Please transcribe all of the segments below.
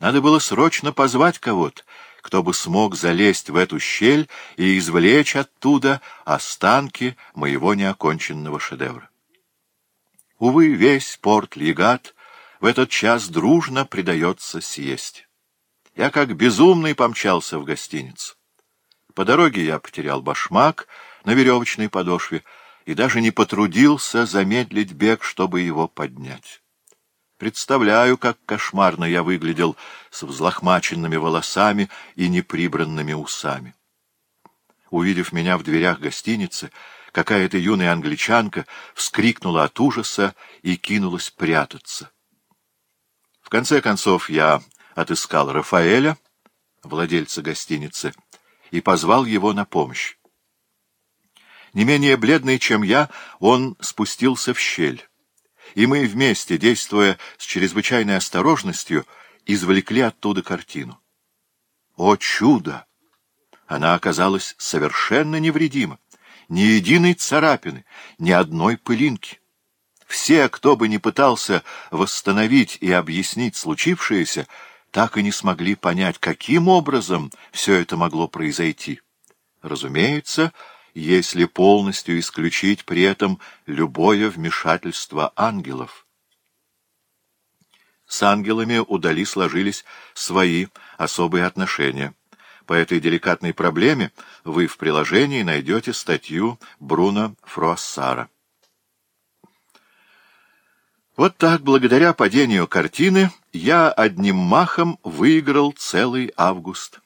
Надо было срочно позвать кого-то, кто бы смог залезть в эту щель и извлечь оттуда останки моего неоконченного шедевра. Увы, весь порт Легат в этот час дружно предается съесть. Я как безумный помчался в гостиницу. По дороге я потерял башмак на веревочной подошве и даже не потрудился замедлить бег, чтобы его поднять. Представляю, как кошмарно я выглядел с взлохмаченными волосами и неприбранными усами. Увидев меня в дверях гостиницы, какая-то юная англичанка вскрикнула от ужаса и кинулась прятаться. В конце концов я отыскал Рафаэля, владельца гостиницы, и позвал его на помощь. Не менее бледный, чем я, он спустился в щель и мы вместе, действуя с чрезвычайной осторожностью, извлекли оттуда картину. О чудо! Она оказалась совершенно невредима. Ни единой царапины, ни одной пылинки. Все, кто бы ни пытался восстановить и объяснить случившееся, так и не смогли понять, каким образом все это могло произойти. Разумеется, если полностью исключить при этом любое вмешательство ангелов. С ангелами у Дали сложились свои особые отношения. По этой деликатной проблеме вы в приложении найдете статью Бруно Фроссара. Вот так, благодаря падению картины, я одним махом выиграл целый август.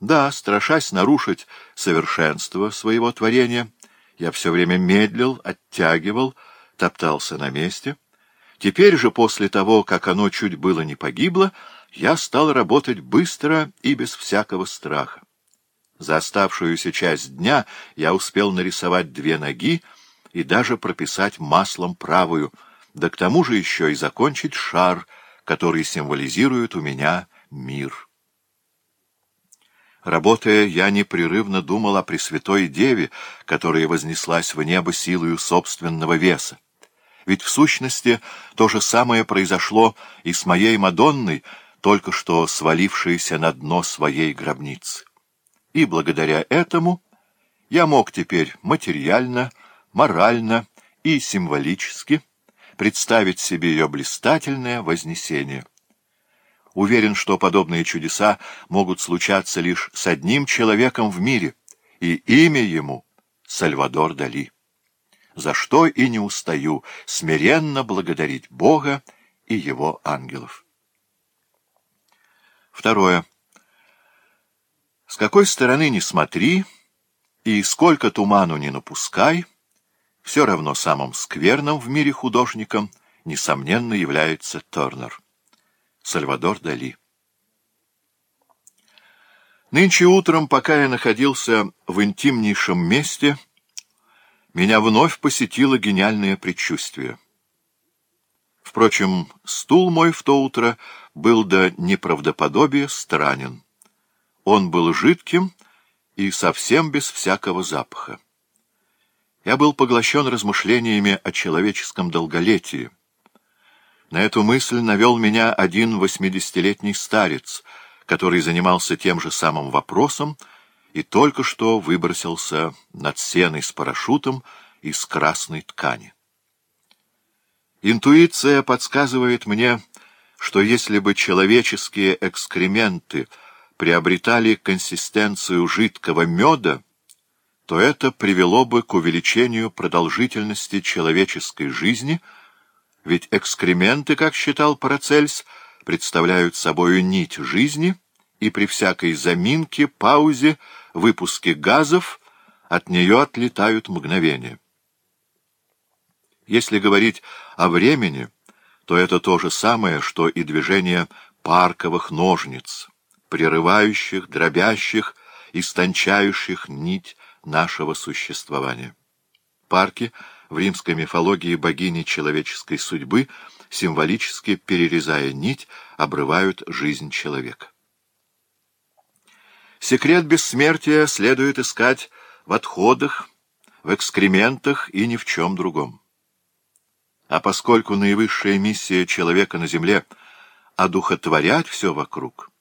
Да, страшась нарушить совершенство своего творения, я все время медлил, оттягивал, топтался на месте. Теперь же, после того, как оно чуть было не погибло, я стал работать быстро и без всякого страха. За оставшуюся часть дня я успел нарисовать две ноги и даже прописать маслом правую, да к тому же еще и закончить шар, который символизирует у меня мир». Работая, я непрерывно думал о Пресвятой Деве, которая вознеслась в небо силою собственного веса. Ведь в сущности то же самое произошло и с моей Мадонной, только что свалившейся на дно своей гробницы. И благодаря этому я мог теперь материально, морально и символически представить себе ее блистательное вознесение — уверен, что подобные чудеса могут случаться лишь с одним человеком в мире, и имя ему — Сальвадор Дали. За что и не устаю смиренно благодарить Бога и его ангелов. Второе. С какой стороны не смотри и сколько туману не напускай, все равно самым скверным в мире художником, несомненно, является Торнер. Сальвадор Дали. Нынче утром, пока я находился в интимнейшем месте, меня вновь посетило гениальное предчувствие. Впрочем, стул мой в то утро был до неправдоподобия странен. Он был жидким и совсем без всякого запаха. Я был поглощен размышлениями о человеческом долголетии — на эту мысль навел меня один восьмидесятилетний старец, который занимался тем же самым вопросом и только что выбросился над сеной с парашютом из красной ткани. Интуиция подсказывает мне, что если бы человеческие экскременты приобретали консистенцию жидкого меда, то это привело бы к увеличению продолжительности человеческой жизни — ведь экскременты, как считал Парацельс, представляют собою нить жизни, и при всякой заминке, паузе, выпуске газов от нее отлетают мгновения. Если говорить о времени, то это то же самое, что и движение парковых ножниц, прерывающих, дробящих, истончающих нить нашего существования. Парки — в римской мифологии богини человеческой судьбы, символически перерезая нить, обрывают жизнь человека. Секрет бессмертия следует искать в отходах, в экскрементах и ни в чем другом. А поскольку наивысшая миссия человека на земле — одухотворять все вокруг —